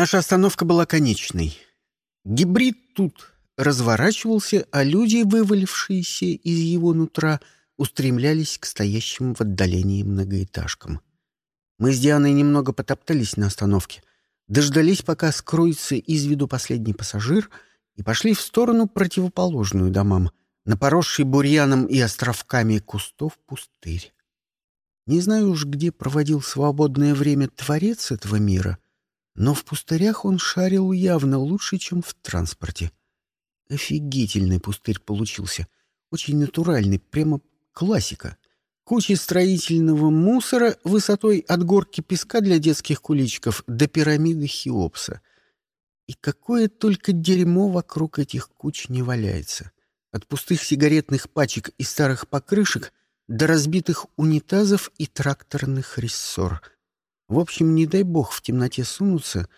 Наша остановка была конечной. Гибрид тут разворачивался, а люди, вывалившиеся из его нутра, устремлялись к стоящим в отдалении многоэтажкам. Мы с Дианой немного потоптались на остановке, дождались, пока скроется из виду последний пассажир, и пошли в сторону, противоположную домам, на поросший бурьяном и островками кустов пустырь. Не знаю уж, где проводил свободное время творец этого мира, но в пустырях он шарил явно лучше, чем в транспорте. Офигительный пустырь получился. Очень натуральный, прямо классика. Куча строительного мусора высотой от горки песка для детских куличиков до пирамиды Хеопса. И какое только дерьмо вокруг этих куч не валяется. От пустых сигаретных пачек и старых покрышек до разбитых унитазов и тракторных рессор. В общем, не дай бог в темноте сунуться,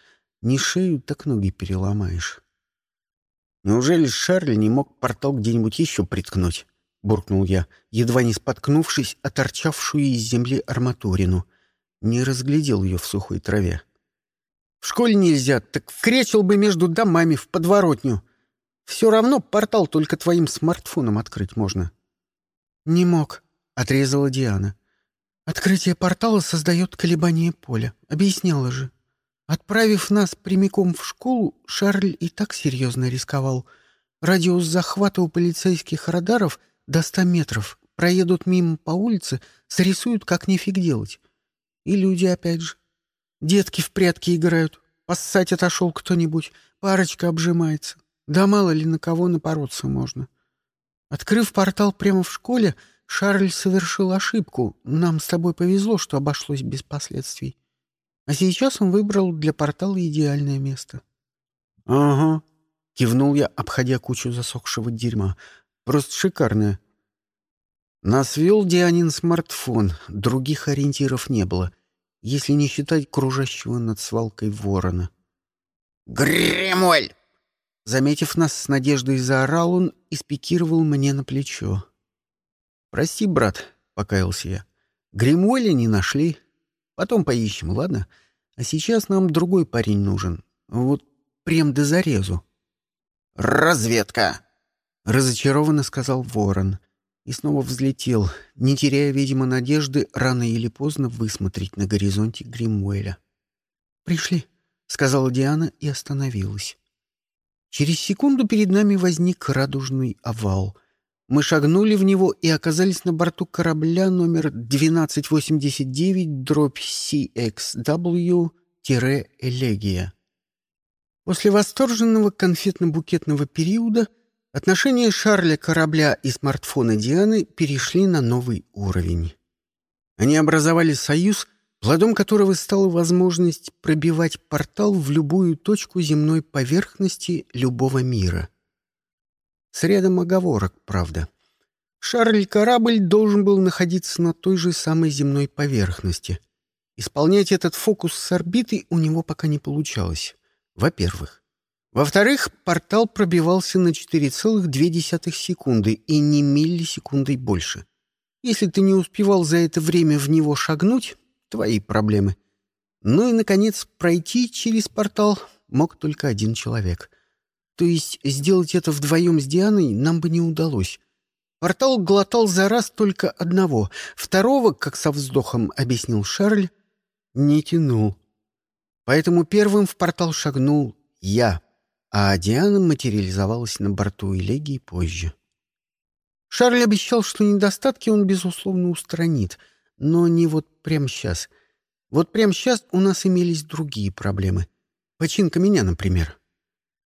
не шею, так ноги переломаешь. Неужели Шарль не мог портал где-нибудь еще приткнуть? — буркнул я, едва не споткнувшись о торчавшую из земли арматурину. Не разглядел ее в сухой траве. «В школе нельзя, так вкречил бы между домами в подворотню. Все равно портал только твоим смартфоном открыть можно». «Не мог», — отрезала Диана. «Открытие портала создает колебание поля. Объясняла же. Отправив нас прямиком в школу, Шарль и так серьезно рисковал. Радиус захвата у полицейских радаров до ста метров. Проедут мимо по улице, срисуют, как нифиг делать. И люди опять же. Детки в прятки играют. Поссать отошел кто-нибудь. Парочка обжимается. Да мало ли на кого напороться можно. Открыв портал прямо в школе, Шарль совершил ошибку. Нам с тобой повезло, что обошлось без последствий. А сейчас он выбрал для портала идеальное место. — Ага, — кивнул я, обходя кучу засохшего дерьма. — Просто шикарное. Нас вел Дианин смартфон, других ориентиров не было, если не считать кружащего над свалкой ворона. «Гремоль!» Заметив нас с надеждой, заорал он и спикировал мне на плечо. «Прости, брат», — покаялся я. «Гримуэля не нашли. Потом поищем, ладно? А сейчас нам другой парень нужен. Вот прям до зарезу». «Разведка!» — разочарованно сказал ворон. И снова взлетел, не теряя, видимо, надежды рано или поздно высмотреть на горизонте Гримуэля. «Пришли», — сказала Диана и остановилась. Через секунду перед нами возник радужный овал. Мы шагнули в него и оказались на борту корабля номер 1289-CXW-Элегия. После восторженного конфетно-букетного периода отношения Шарля корабля и смартфона Дианы перешли на новый уровень. Они образовали союз, плодом которого стала возможность пробивать портал в любую точку земной поверхности любого мира. С рядом оговорок, правда. Шарль-корабль должен был находиться на той же самой земной поверхности. Исполнять этот фокус с орбиты у него пока не получалось. Во-первых. Во-вторых, портал пробивался на 4,2 секунды и не миллисекундой больше. Если ты не успевал за это время в него шагнуть, Твои проблемы. Ну и, наконец, пройти через портал мог только один человек. То есть сделать это вдвоем с Дианой нам бы не удалось. Портал глотал за раз только одного. Второго, как со вздохом объяснил Шарль, не тянул. Поэтому первым в портал шагнул я, а Диана материализовалась на борту Элегии позже. Шарль обещал, что недостатки он, безусловно, устранит — но не вот прямо сейчас. Вот прямо сейчас у нас имелись другие проблемы. Починка меня, например.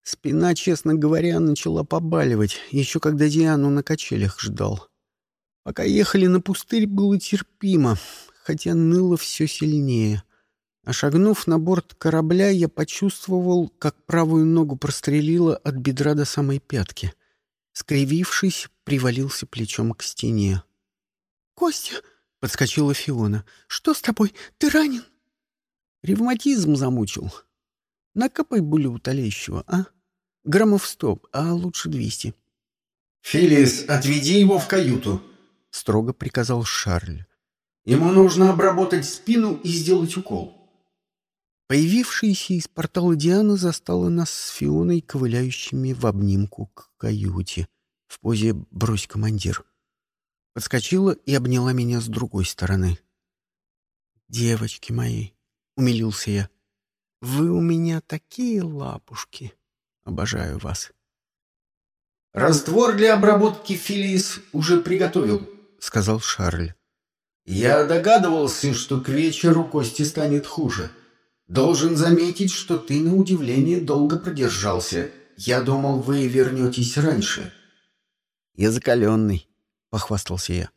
Спина, честно говоря, начала побаливать, еще когда Диану на качелях ждал. Пока ехали на пустырь, было терпимо, хотя ныло все сильнее. А шагнув на борт корабля, я почувствовал, как правую ногу прострелило от бедра до самой пятки. Скривившись, привалился плечом к стене. «Костя!» Подскочила Фиона. «Что с тобой? Ты ранен?» «Ревматизм замучил. Накопай болеутоляющего, а? Граммов сто, а лучше двести». «Филис, отведи его в каюту», — строго приказал Шарль. «Ему нужно обработать спину и сделать укол». Появившаяся из портала Диана застала нас с Фионой, ковыляющими в обнимку к каюте, в позе «брось, командир». Подскочила и обняла меня с другой стороны. «Девочки мои», — умилился я, — «вы у меня такие лапушки. Обожаю вас». «Раствор для обработки филис уже приготовил», — сказал Шарль. «Я догадывался, что к вечеру Кости станет хуже. Должен заметить, что ты, на удивление, долго продержался. Я думал, вы вернетесь раньше». «Я закаленный», — похвастался я.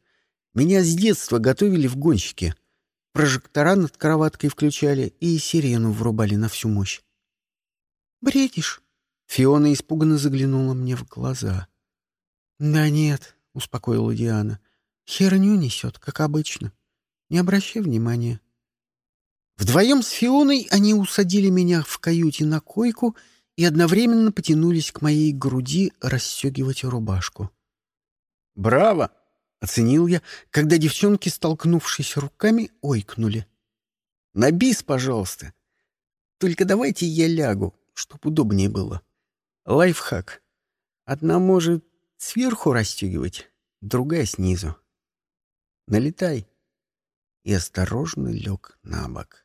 «Меня с детства готовили в гонщике. Прожектора над кроваткой включали и сирену врубали на всю мощь». «Бредишь?» Фиона испуганно заглянула мне в глаза. «Да нет», — успокоила Диана. «Херню несет, как обычно. Не обращай внимания». Вдвоем с Фионой они усадили меня в каюте на койку и одновременно потянулись к моей груди расстегивать рубашку. «Браво!» — оценил я, когда девчонки, столкнувшись руками, ойкнули. «На бис, пожалуйста. Только давайте я лягу, чтоб удобнее было. Лайфхак. Одна может сверху расстегивать, другая снизу. Налетай». И осторожно лег на бок.